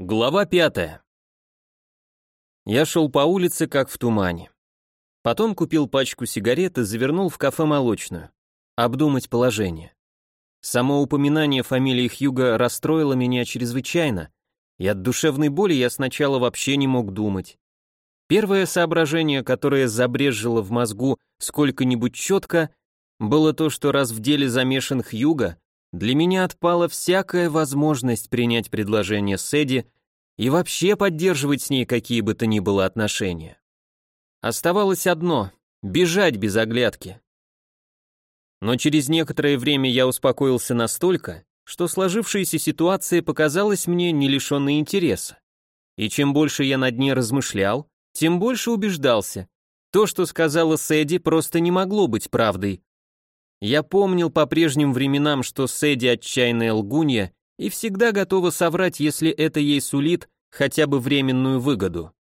Глава пятая. Я шел по улице, как в тумане. Потом купил пачку сигарет и завернул в кафе молочную. Обдумать положение. Само упоминание фамилии Хьюга расстроило меня чрезвычайно, и от душевной боли я сначала вообще не мог думать. Первое соображение, которое забрежило в мозгу сколько-нибудь четко, было то, что раз в деле замешан Хьюга, для меня отпала всякая возможность принять предложение Сэдди и вообще поддерживать с ней какие бы то ни было отношения. Оставалось одно — бежать без оглядки. Но через некоторое время я успокоился настолько, что сложившаяся ситуация показалась мне не лишенной интереса. И чем больше я над ней размышлял, тем больше убеждался. То, что сказала Сэдди, просто не могло быть правдой. Я помнил по прежним временам, что Сэдди отчаянная лгунья и всегда готова соврать, если это ей сулит хотя бы временную выгоду.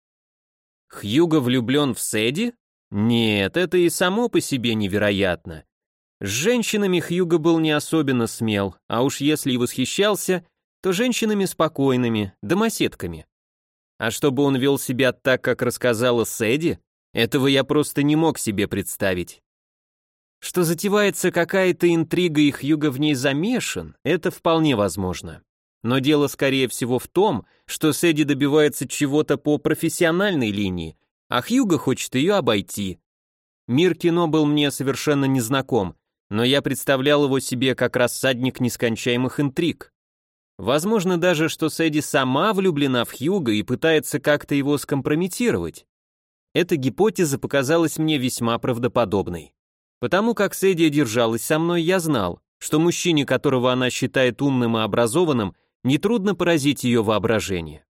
Хьюго влюблен в Сэдди? Нет, это и само по себе невероятно. С женщинами Хьюго был не особенно смел, а уж если и восхищался, то женщинами спокойными, домоседками. А чтобы он вел себя так, как рассказала Сэдди, этого я просто не мог себе представить. Что затевается какая-то интрига и Хьюго в ней замешан, это вполне возможно. Но дело скорее всего в том, что Сэдди добивается чего-то по профессиональной линии, а Хьюго хочет ее обойти. Мир кино был мне совершенно незнаком, но я представлял его себе как рассадник нескончаемых интриг. Возможно даже, что Сэдди сама влюблена в Хьюго и пытается как-то его скомпрометировать. Эта гипотеза показалась мне весьма правдоподобной. Потому как Сэдди держалась со мной, я знал, что мужчине, которого она считает умным и образованным, нетрудно поразить ее воображение.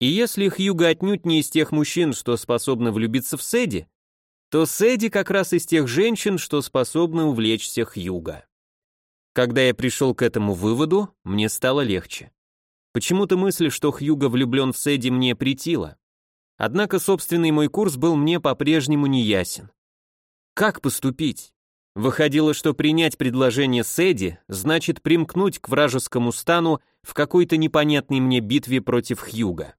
И если Хьюго отнюдь не из тех мужчин, что способны влюбиться в Сэдди, то Сэдди как раз из тех женщин, что способны увлечься Хьюго. Когда я пришел к этому выводу, мне стало легче. Почему-то мысль, что Хьюго влюблен в Сэдди, мне притила. Однако собственный мой курс был мне по-прежнему неясен. Как поступить? Выходило, что принять предложение Сэдди значит примкнуть к вражескому стану в какой-то непонятной мне битве против Хьюга.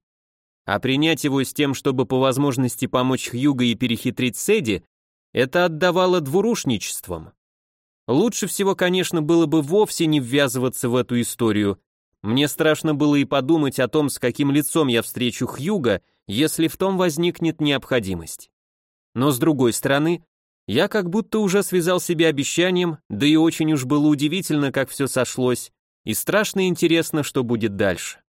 А принять его с тем, чтобы по возможности помочь Хьюга и перехитрить Сэдди, это отдавало двурушничеством. Лучше всего, конечно, было бы вовсе не ввязываться в эту историю. Мне страшно было и подумать о том, с каким лицом я встречу Хьюга, если в том возникнет необходимость. Но с другой стороны, я как будто уже связал себя обещанием, да и очень уж было удивительно, как все сошлось, и страшно интересно, что будет дальше.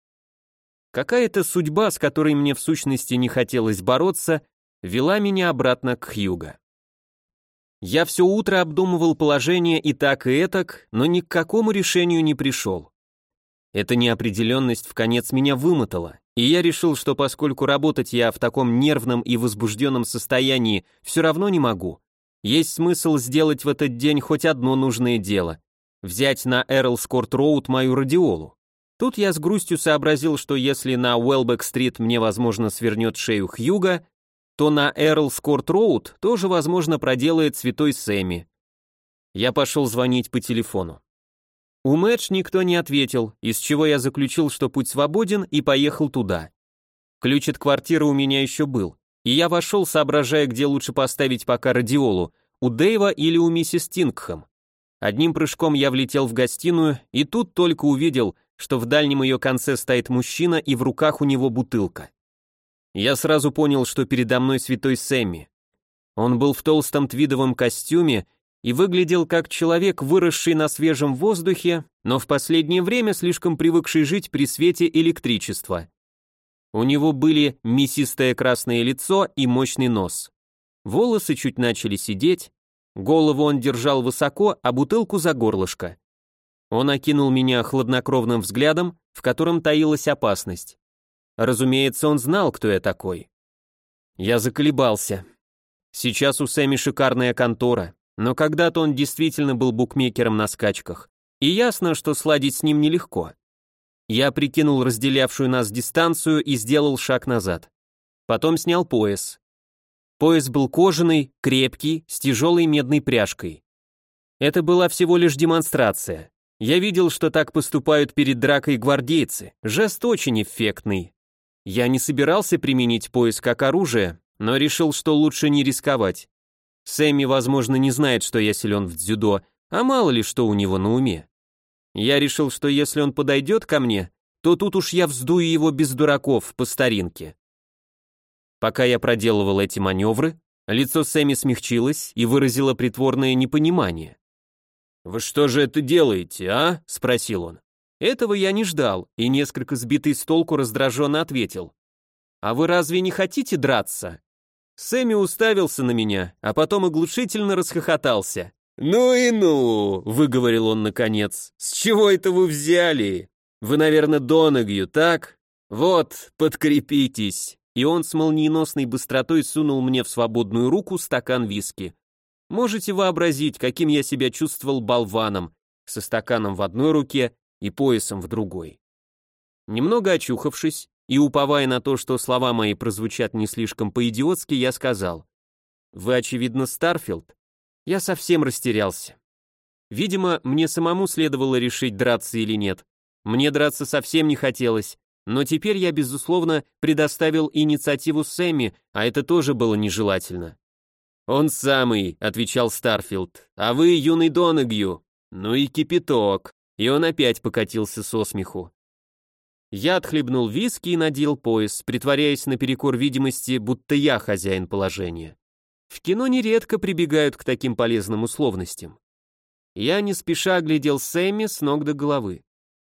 Какая-то судьба, с которой мне в сущности не хотелось бороться, вела меня обратно к Хьюго. Я все утро обдумывал положение и так, и этак, но ни к какому решению не пришел. Эта неопределенность в конец меня вымотала, и я решил, что поскольку работать я в таком нервном и возбужденном состоянии все равно не могу, есть смысл сделать в этот день хоть одно нужное дело — взять на Эрлскорт Роуд мою радиолу. Тут я с грустью сообразил, что если на Уэлбек-стрит мне, возможно, свернет шею Хьюга, то на Эрлскорт Роуд тоже, возможно, проделает святой Сэмми. Я пошел звонить по телефону. У Мэтч никто не ответил, из чего я заключил, что путь свободен, и поехал туда. Ключ от квартиры у меня еще был и я вошел, соображая, где лучше поставить пока радиолу, у Дэйва или у миссис Тингхэм. Одним прыжком я влетел в гостиную, и тут только увидел, что в дальнем ее конце стоит мужчина, и в руках у него бутылка. Я сразу понял, что передо мной святой Сэмми. Он был в толстом твидовом костюме и выглядел как человек, выросший на свежем воздухе, но в последнее время слишком привыкший жить при свете электричества. У него были мясистое красное лицо и мощный нос. Волосы чуть начали сидеть, голову он держал высоко, а бутылку за горлышко. Он окинул меня хладнокровным взглядом, в котором таилась опасность. Разумеется, он знал, кто я такой. Я заколебался. Сейчас у Сэмми шикарная контора, но когда-то он действительно был букмекером на скачках. И ясно, что сладить с ним нелегко. Я прикинул разделявшую нас дистанцию и сделал шаг назад. Потом снял пояс. Пояс был кожаный, крепкий, с тяжелой медной пряжкой. Это была всего лишь демонстрация. Я видел, что так поступают перед дракой гвардейцы, жест очень эффектный. Я не собирался применить пояс как оружие, но решил, что лучше не рисковать. Сэмми, возможно, не знает, что я силен в дзюдо, а мало ли что у него на уме. Я решил, что если он подойдет ко мне, то тут уж я вздую его без дураков, по старинке. Пока я проделывал эти маневры, лицо Сэмми смягчилось и выразило притворное непонимание. «Вы что же это делаете, а?» — спросил он. Этого я не ждал, и несколько сбитый с толку раздраженно ответил. «А вы разве не хотите драться?» Сэмми уставился на меня, а потом оглушительно расхохотался. «Ну и ну!» — выговорил он наконец. «С чего это вы взяли? Вы, наверное, Донагью, так? Вот, подкрепитесь!» И он с молниеносной быстротой сунул мне в свободную руку стакан виски. Можете вообразить, каким я себя чувствовал болваном, со стаканом в одной руке и поясом в другой. Немного очухавшись и уповая на то, что слова мои прозвучат не слишком по-идиотски, я сказал, «Вы, очевидно, Старфилд?» Я совсем растерялся. Видимо, мне самому следовало решить, драться или нет. Мне драться совсем не хотелось, но теперь я, безусловно, предоставил инициативу Сэмми, а это тоже было нежелательно. «Он самый», — отвечал Старфилд, — «а вы юный Донагью». Ну и кипяток. И он опять покатился со смеху. Я отхлебнул виски и надел пояс, притворяясь наперекор видимости, будто я хозяин положения. В кино нередко прибегают к таким полезным условностям. Я не спеша оглядел Сэмми с ног до головы.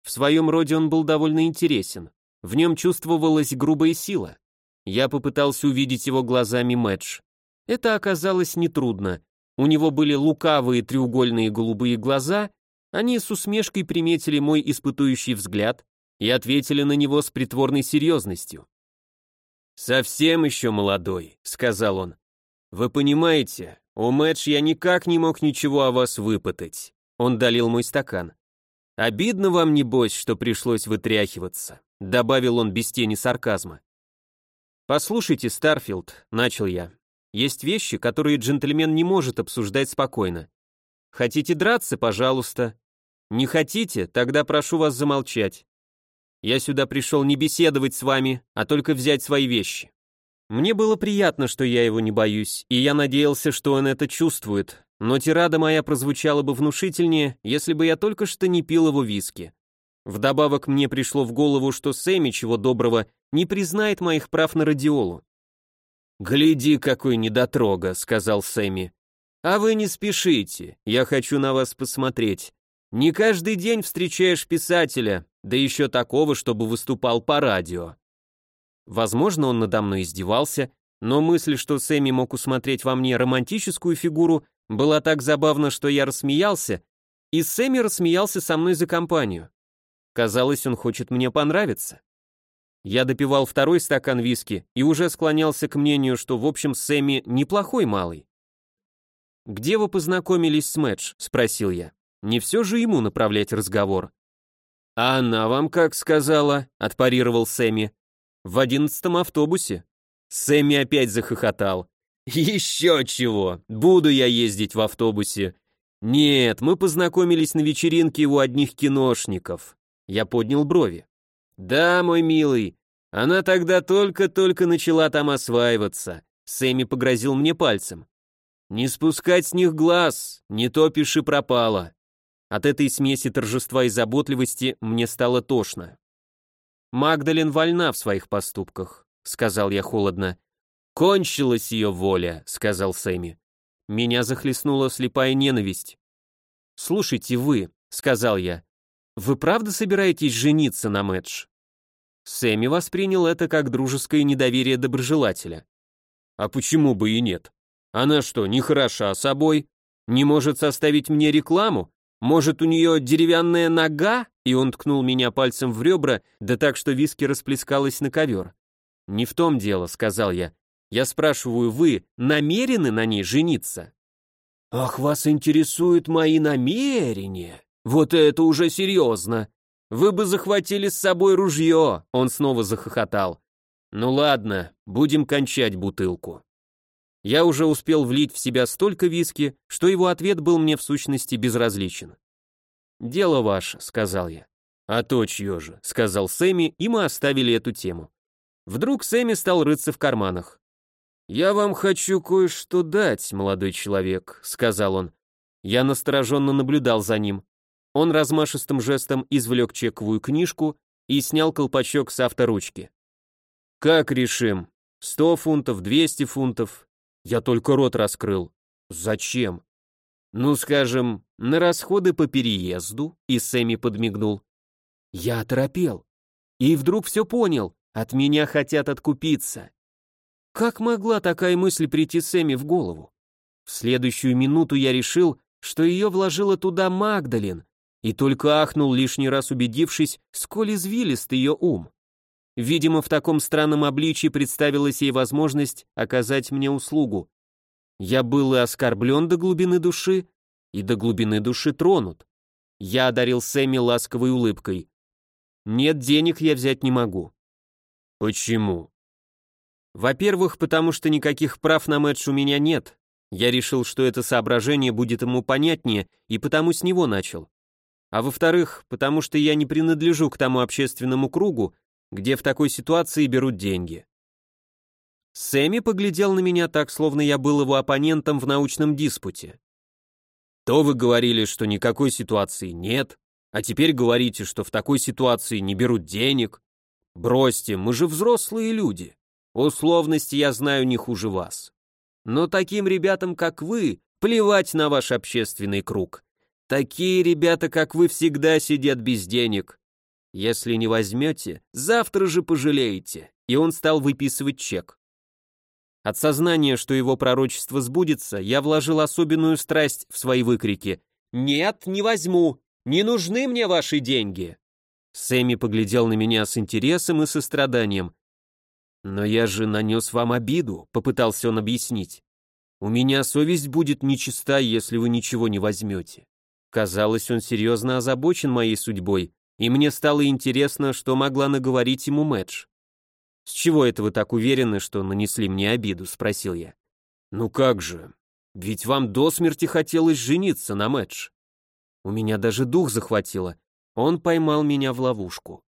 В своем роде он был довольно интересен. В нем чувствовалась грубая сила. Я попытался увидеть его глазами Мэдж. Это оказалось нетрудно. У него были лукавые треугольные голубые глаза, они с усмешкой приметили мой испытующий взгляд и ответили на него с притворной серьезностью. «Совсем еще молодой», — сказал он. Вы понимаете, у Мэтч я никак не мог ничего о вас выпытать. Он долил мой стакан. Обидно вам, небось, что пришлось вытряхиваться, добавил он без тени сарказма. Послушайте, Старфилд, начал я. Есть вещи, которые джентльмен не может обсуждать спокойно. Хотите драться, пожалуйста. Не хотите, тогда прошу вас замолчать. Я сюда пришел не беседовать с вами, а только взять свои вещи. Мне было приятно, что я его не боюсь, и я надеялся, что он это чувствует, но тирада моя прозвучала бы внушительнее, если бы я только что не пил его виски. Вдобавок мне пришло в голову, что Сэмми, чего доброго, не признает моих прав на радиолу. «Гляди, какой недотрога», — сказал Сэмми. «А вы не спешите, я хочу на вас посмотреть. Не каждый день встречаешь писателя, да еще такого, чтобы выступал по радио». Возможно, он надо мной издевался, но мысль, что Сэмми мог усмотреть во мне романтическую фигуру, была так забавна, что я рассмеялся, и Сэмми рассмеялся со мной за компанию. Казалось, он хочет мне понравиться. Я допивал второй стакан виски и уже склонялся к мнению, что, в общем, Сэмми неплохой малый. «Где вы познакомились с Мэтч?» — спросил я. Не все же ему направлять разговор. «А она вам как сказала?» — отпарировал Сэмми. В одиннадцатом автобусе. Сэмми опять захохотал. Еще чего, буду я ездить в автобусе. Нет, мы познакомились на вечеринке у одних киношников. Я поднял брови. Да, мой милый, она тогда только-только начала там осваиваться. Сэмми погрозил мне пальцем. Не спускать с них глаз, не то пиши пропало. От этой смеси торжества и заботливости мне стало тошно. Магдалин вольна в своих поступках», — сказал я холодно. «Кончилась ее воля», — сказал Сэмми. Меня захлестнула слепая ненависть. «Слушайте вы», — сказал я, — «вы правда собираетесь жениться на Мэтч?» Сэмми воспринял это как дружеское недоверие доброжелателя. «А почему бы и нет? Она что, не хороша собой? Не может составить мне рекламу? Может, у нее деревянная нога?» И он ткнул меня пальцем в ребра, да так, что виски расплескалось на ковер. «Не в том дело», — сказал я. «Я спрашиваю, вы намерены на ней жениться?» «Ах, вас интересуют мои намерения? Вот это уже серьезно. Вы бы захватили с собой ружье», — он снова захохотал. «Ну ладно, будем кончать бутылку». Я уже успел влить в себя столько виски, что его ответ был мне в сущности безразличен. «Дело ваше», — сказал я. «А то чье же», — сказал Сэмми, и мы оставили эту тему. Вдруг Сэмми стал рыться в карманах. «Я вам хочу кое-что дать, молодой человек», — сказал он. Я настороженно наблюдал за ним. Он размашистым жестом извлек чековую книжку и снял колпачок с авторучки. «Как решим? Сто фунтов, двести фунтов?» Я только рот раскрыл. «Зачем?» «Ну, скажем, на расходы по переезду», и Сэмми подмигнул. Я оторопел. И вдруг все понял, от меня хотят откупиться. Как могла такая мысль прийти Сэмми в голову? В следующую минуту я решил, что ее вложила туда Магдалин, и только ахнул, лишний раз убедившись, сколь извилист ее ум. Видимо, в таком странном обличии представилась ей возможность оказать мне услугу. Я был и оскорблен до глубины души, и до глубины души тронут. Я одарил Сэмми ласковой улыбкой. Нет, денег я взять не могу. Почему? Во-первых, потому что никаких прав на матч у меня нет, я решил, что это соображение будет ему понятнее, и потому с него начал. А во-вторых, потому что я не принадлежу к тому общественному кругу, где в такой ситуации берут деньги. Сэмми поглядел на меня так, словно я был его оппонентом в научном диспуте. То вы говорили, что никакой ситуации нет, а теперь говорите, что в такой ситуации не берут денег. Бросьте, мы же взрослые люди. Условности я знаю не хуже вас. Но таким ребятам, как вы, плевать на ваш общественный круг. Такие ребята, как вы, всегда сидят без денег. Если не возьмете, завтра же пожалеете. И он стал выписывать чек. От сознания, что его пророчество сбудется, я вложил особенную страсть в свои выкрики. «Нет, не возьму! Не нужны мне ваши деньги!» Сэмми поглядел на меня с интересом и состраданием. «Но я же нанес вам обиду», — попытался он объяснить. «У меня совесть будет нечиста, если вы ничего не возьмете». Казалось, он серьезно озабочен моей судьбой, и мне стало интересно, что могла наговорить ему Мэдж. «С чего это вы так уверены, что нанесли мне обиду?» — спросил я. «Ну как же, ведь вам до смерти хотелось жениться на Мэдж». У меня даже дух захватило. Он поймал меня в ловушку.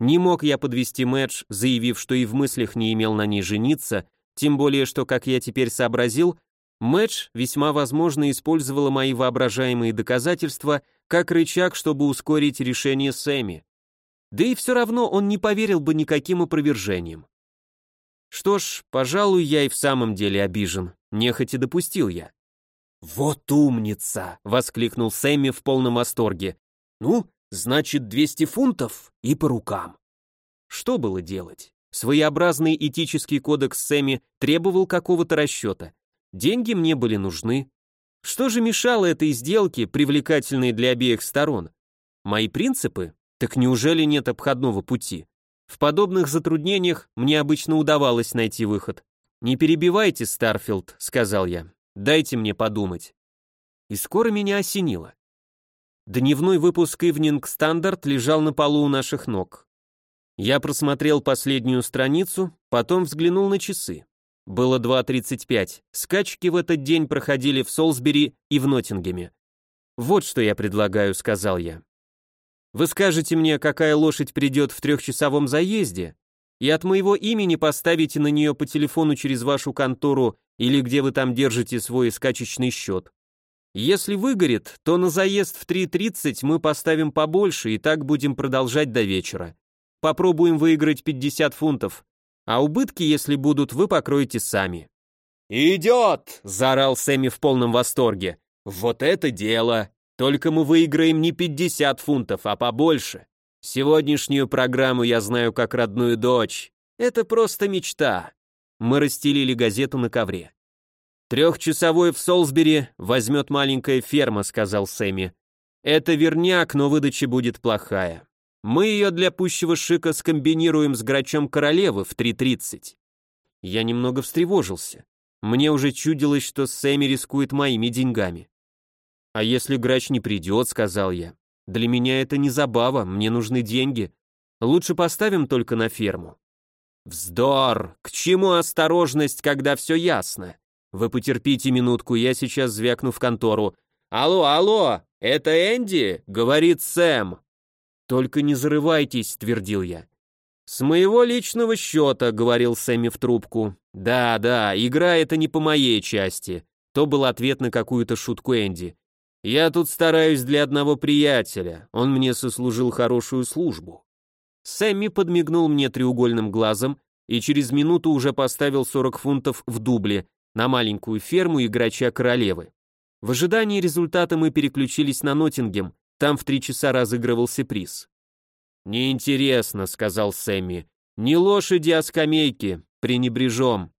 Не мог я подвести Мэдж, заявив, что и в мыслях не имел на ней жениться, тем более, что, как я теперь сообразил, Мэдж весьма возможно использовала мои воображаемые доказательства как рычаг, чтобы ускорить решение Сэмми. Да и все равно он не поверил бы никаким опровержениям. Что ж, пожалуй, я и в самом деле обижен, нехотя допустил я. «Вот умница!» — воскликнул Сэмми в полном восторге. «Ну, Значит, 200 фунтов и по рукам. Что было делать? Своеобразный этический кодекс Сэмми требовал какого-то расчета. Деньги мне были нужны. Что же мешало этой сделке, привлекательной для обеих сторон? Мои принципы? Так неужели нет обходного пути? В подобных затруднениях мне обычно удавалось найти выход. «Не перебивайте, Старфилд», — сказал я. «Дайте мне подумать». И скоро меня осенило. Дневной выпуск Evening Standard лежал на полу у наших ног. Я просмотрел последнюю страницу, потом взглянул на часы. Было 2.35. Скачки в этот день проходили в Солсбери и в Ноттингеме. «Вот что я предлагаю», — сказал я. «Вы скажете мне, какая лошадь придет в трехчасовом заезде, и от моего имени поставите на нее по телефону через вашу контору или где вы там держите свой скачечный счет. Если выгорит, то на заезд в 3.30 мы поставим побольше и так будем продолжать до вечера. Попробуем выиграть 50 фунтов. А убытки, если будут, вы покроете сами». «Идет!» – заорал Сэмми в полном восторге. «Вот это дело! Только мы выиграем не 50 фунтов, а побольше. Сегодняшнюю программу я знаю как родную дочь. Это просто мечта». Мы расстелили газету на ковре. «Трехчасовой в Солсбери возьмет маленькая ферма», — сказал Сэмми. «Это верняк, но выдача будет плохая. Мы ее для пущего шика скомбинируем с грачом королевы в 3.30». Я немного встревожился. Мне уже чудилось, что Сэмми рискует моими деньгами. «А если грач не придет», — сказал я. «Для меня это не забава, мне нужны деньги. Лучше поставим только на ферму». «Вздор! К чему осторожность, когда все ясно?» Вы потерпите минутку, я сейчас звякну в контору. «Алло, алло, это Энди?» — говорит Сэм. «Только не зарывайтесь», — твердил я. «С моего личного счета», — говорил Сэмми в трубку. «Да, да, игра это не по моей части». То был ответ на какую-то шутку Энди. «Я тут стараюсь для одного приятеля, он мне сослужил хорошую службу». Сэмми подмигнул мне треугольным глазом и через минуту уже поставил 40 фунтов в дубле на маленькую ферму играча королевы. В ожидании результата мы переключились на Ноттингем, там в три часа разыгрывался приз. «Неинтересно», — сказал Сэмми. «Не лошади, а скамейки, пренебрежем.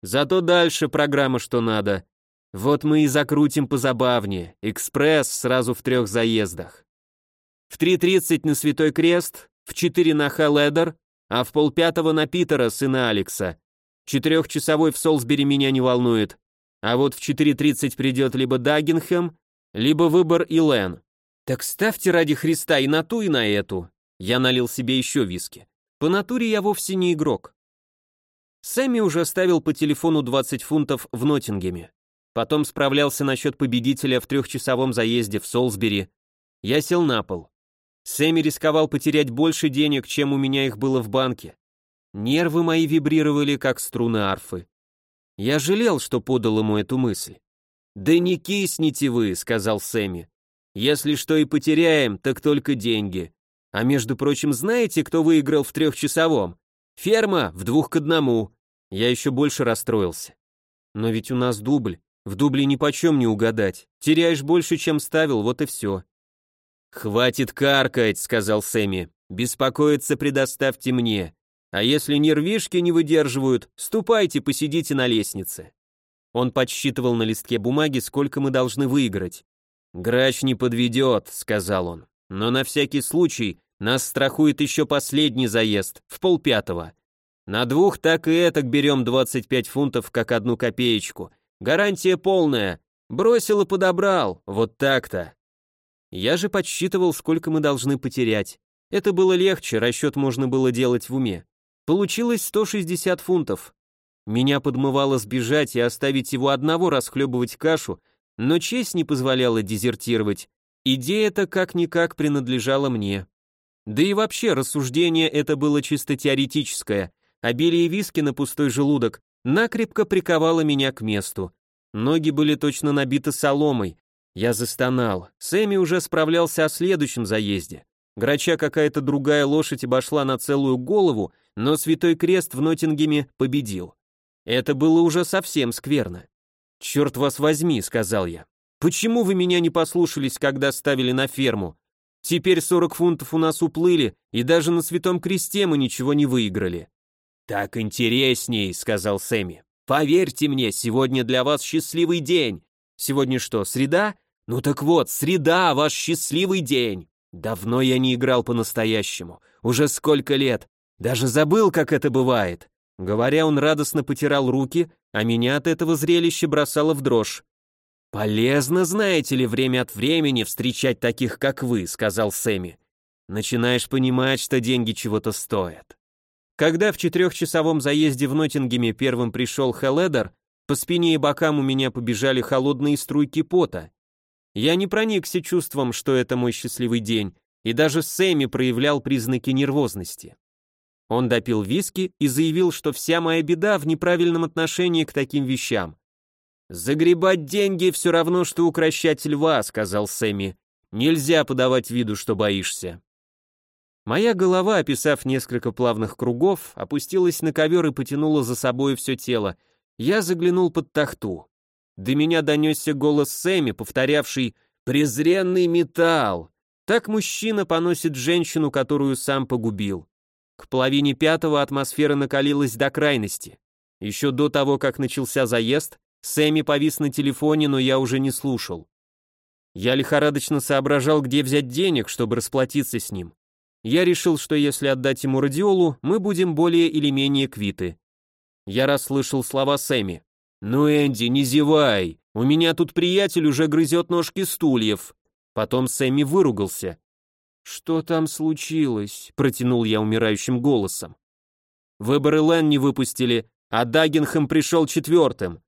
Зато дальше программа что надо. Вот мы и закрутим позабавнее. Экспресс сразу в трех заездах. В 3.30 на Святой Крест, в 4 на Хелледер, а в полпятого на Питера, сына Алекса. Четырехчасовой в Солсбери меня не волнует. А вот в 4.30 придет либо Даггинхэм, либо выбор Илен. Так ставьте ради Христа и на ту, и на эту. Я налил себе еще виски. По натуре я вовсе не игрок. Сэмми уже ставил по телефону 20 фунтов в Ноттингеме. Потом справлялся насчет победителя в трехчасовом заезде в Солсбери. Я сел на пол. Сэмми рисковал потерять больше денег, чем у меня их было в банке. Нервы мои вибрировали, как струны арфы. Я жалел, что подал ему эту мысль. «Да не кисните вы», — сказал Сэмми. «Если что и потеряем, так только деньги. А между прочим, знаете, кто выиграл в трехчасовом? Ферма в двух к одному. Я еще больше расстроился. Но ведь у нас дубль. В дубле ни почем не угадать. Теряешь больше, чем ставил, вот и все. «Хватит каркать», — сказал Сэмми. «Беспокоиться предоставьте мне. А если нервишки не выдерживают, ступайте, посидите на лестнице». Он подсчитывал на листке бумаги, сколько мы должны выиграть. «Грач не подведет», — сказал он. «Но на всякий случай нас страхует еще последний заезд, в полпятого. На двух так и этак берем 25 фунтов, как одну копеечку. Гарантия полная. Бросил и подобрал. Вот так-то. Я же подсчитывал, сколько мы должны потерять. Это было легче, расчет можно было делать в уме. Получилось 160 фунтов. Меня подмывало сбежать и оставить его одного расхлебывать кашу, но честь не позволяла дезертировать. Идея-то как-никак принадлежала мне. Да и вообще, рассуждение это было чисто теоретическое. Обилие виски на пустой желудок накрепко приковало меня к месту. Ноги были точно набиты соломой. Я застонал. Сэмми уже справлялся о следующем заезде. Грача какая-то другая лошадь обошла на целую голову, но Святой Крест в Ноттингеме победил. Это было уже совсем скверно. «Черт вас возьми», — сказал я. «Почему вы меня не послушались, когда ставили на ферму? Теперь 40 фунтов у нас уплыли, и даже на Святом Кресте мы ничего не выиграли». «Так интересней», — сказал Сэмми. «Поверьте мне, сегодня для вас счастливый день. Сегодня что, среда? Ну так вот, среда, ваш счастливый день. Давно я не играл по-настоящему. Уже сколько лет. Даже забыл, как это бывает». Говоря, он радостно потирал руки, а меня от этого зрелища бросало в дрожь. «Полезно, знаете ли, время от времени встречать таких, как вы», — сказал Сэмми. «Начинаешь понимать, что деньги чего-то стоят». Когда в четырехчасовом заезде в Ноттингеме первым пришел Хелледер, по спине и бокам у меня побежали холодные струйки пота. Я не проникся чувством, что это мой счастливый день, и даже Сэмми проявлял признаки нервозности. Он допил виски и заявил, что вся моя беда в неправильном отношении к таким вещам. «Загребать деньги все равно, что укращать льва», — сказал Сэмми. «Нельзя подавать виду, что боишься». Моя голова, описав несколько плавных кругов, опустилась на ковер и потянула за собой все тело. Я заглянул под тахту. До меня донесся голос Сэмми, повторявший «презренный металл». Так мужчина поносит женщину, которую сам погубил. К половине пятого атмосфера накалилась до крайности. Еще до того, как начался заезд, Сэмми повис на телефоне, но я уже не слушал. Я лихорадочно соображал, где взять денег, чтобы расплатиться с ним. Я решил, что если отдать ему радиолу, мы будем более или менее квиты. Я расслышал слова Сэмми. «Ну, Энди, не зевай, у меня тут приятель уже грызет ножки стульев». Потом Сэмми выругался. «Что там случилось?» — протянул я умирающим голосом. Выборы Лэн не выпустили, а Даггинхэм пришел четвертым.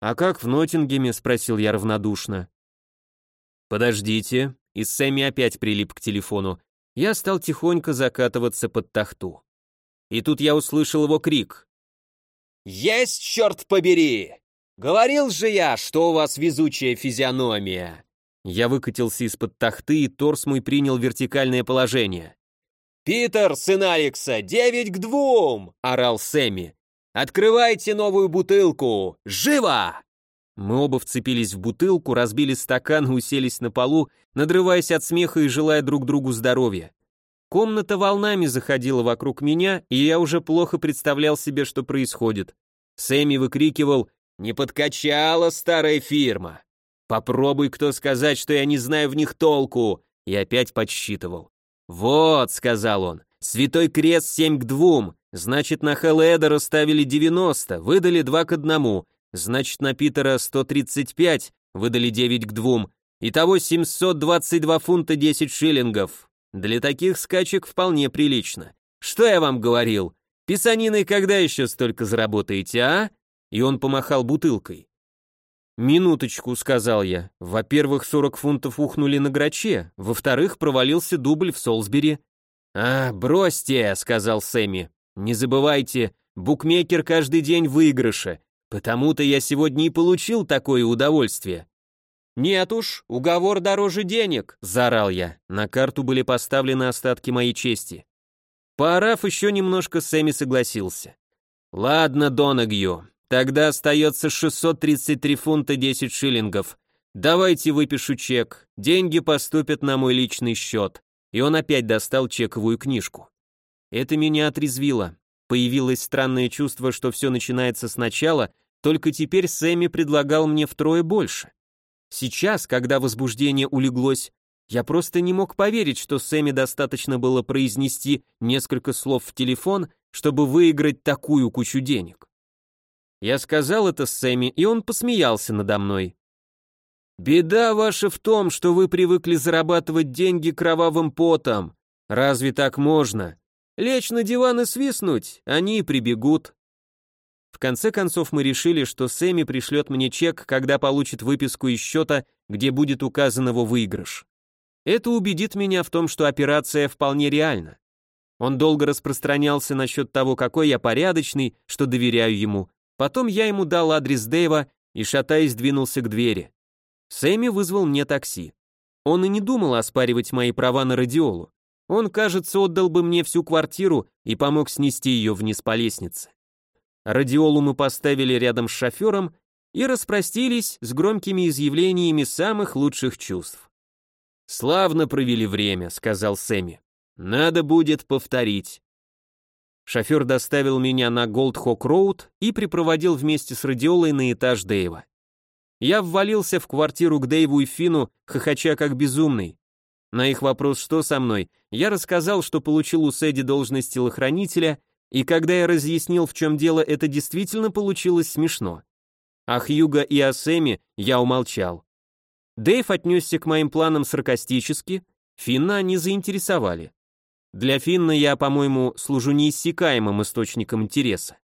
«А как в Ноттингеме?» — спросил я равнодушно. «Подождите», и Сэмми опять прилип к телефону. Я стал тихонько закатываться под тахту. И тут я услышал его крик. «Есть, черт побери! Говорил же я, что у вас везучая физиономия!» Я выкатился из-под тахты, и торс мой принял вертикальное положение. «Питер, сын Алекса, девять к двум!» — орал Сэмми. «Открывайте новую бутылку! Живо!» Мы оба вцепились в бутылку, разбили стакан и уселись на полу, надрываясь от смеха и желая друг другу здоровья. Комната волнами заходила вокруг меня, и я уже плохо представлял себе, что происходит. Сэмми выкрикивал «Не подкачала старая фирма!» «Попробуй кто сказать, что я не знаю в них толку!» И опять подсчитывал. «Вот», — сказал он, — «Святой Крест семь к двум, значит, на Хелледа расставили 90, выдали два к одному, значит, на Питера 135, выдали 9 к двум, итого 722 фунта 10 шиллингов. Для таких скачек вполне прилично. Что я вам говорил? Писаниной когда еще столько заработаете, а?» И он помахал бутылкой. «Минуточку», — сказал я. «Во-первых, 40 фунтов ухнули на граче, во-вторых, провалился дубль в Солсбери». «А, бросьте», — сказал Сэмми. «Не забывайте, букмекер каждый день в выигрыше, потому-то я сегодня и получил такое удовольствие». «Нет уж, уговор дороже денег», — заорал я. На карту были поставлены остатки моей чести. Поорав еще немножко, Сэмми согласился. «Ладно, Донагью, Тогда остается 633 фунта 10 шиллингов. Давайте выпишу чек. Деньги поступят на мой личный счет. И он опять достал чековую книжку. Это меня отрезвило. Появилось странное чувство, что все начинается сначала, только теперь Сэмми предлагал мне втрое больше. Сейчас, когда возбуждение улеглось, я просто не мог поверить, что Сэмми достаточно было произнести несколько слов в телефон, чтобы выиграть такую кучу денег. Я сказал это Сэмми, и он посмеялся надо мной. «Беда ваша в том, что вы привыкли зарабатывать деньги кровавым потом. Разве так можно? Лечь на диван и свистнуть, они и прибегут». В конце концов мы решили, что Сэмми пришлет мне чек, когда получит выписку из счета, где будет указан его выигрыш. Это убедит меня в том, что операция вполне реальна. Он долго распространялся насчет того, какой я порядочный, что доверяю ему, Потом я ему дал адрес Дэйва и, шатаясь, двинулся к двери. Сэмми вызвал мне такси. Он и не думал оспаривать мои права на радиолу. Он, кажется, отдал бы мне всю квартиру и помог снести ее вниз по лестнице. Радиолу мы поставили рядом с шофером и распростились с громкими изъявлениями самых лучших чувств. «Славно провели время», — сказал Сэмми. «Надо будет повторить». Шофер доставил меня на Голдхок-Роуд и препроводил вместе с радиолой на этаж Дэйва. Я ввалился в квартиру к Дэйву и Фину, хохоча как безумный. На их вопрос «что со мной?» я рассказал, что получил у Сэди должность телохранителя, и когда я разъяснил, в чем дело, это действительно получилось смешно. О Хьюго и о Сэме я умолчал. Дэйв отнесся к моим планам саркастически, Финна не заинтересовали. Для Финна я, по-моему, служу неиссякаемым источником интереса.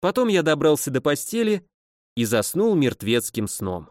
Потом я добрался до постели и заснул мертвецким сном.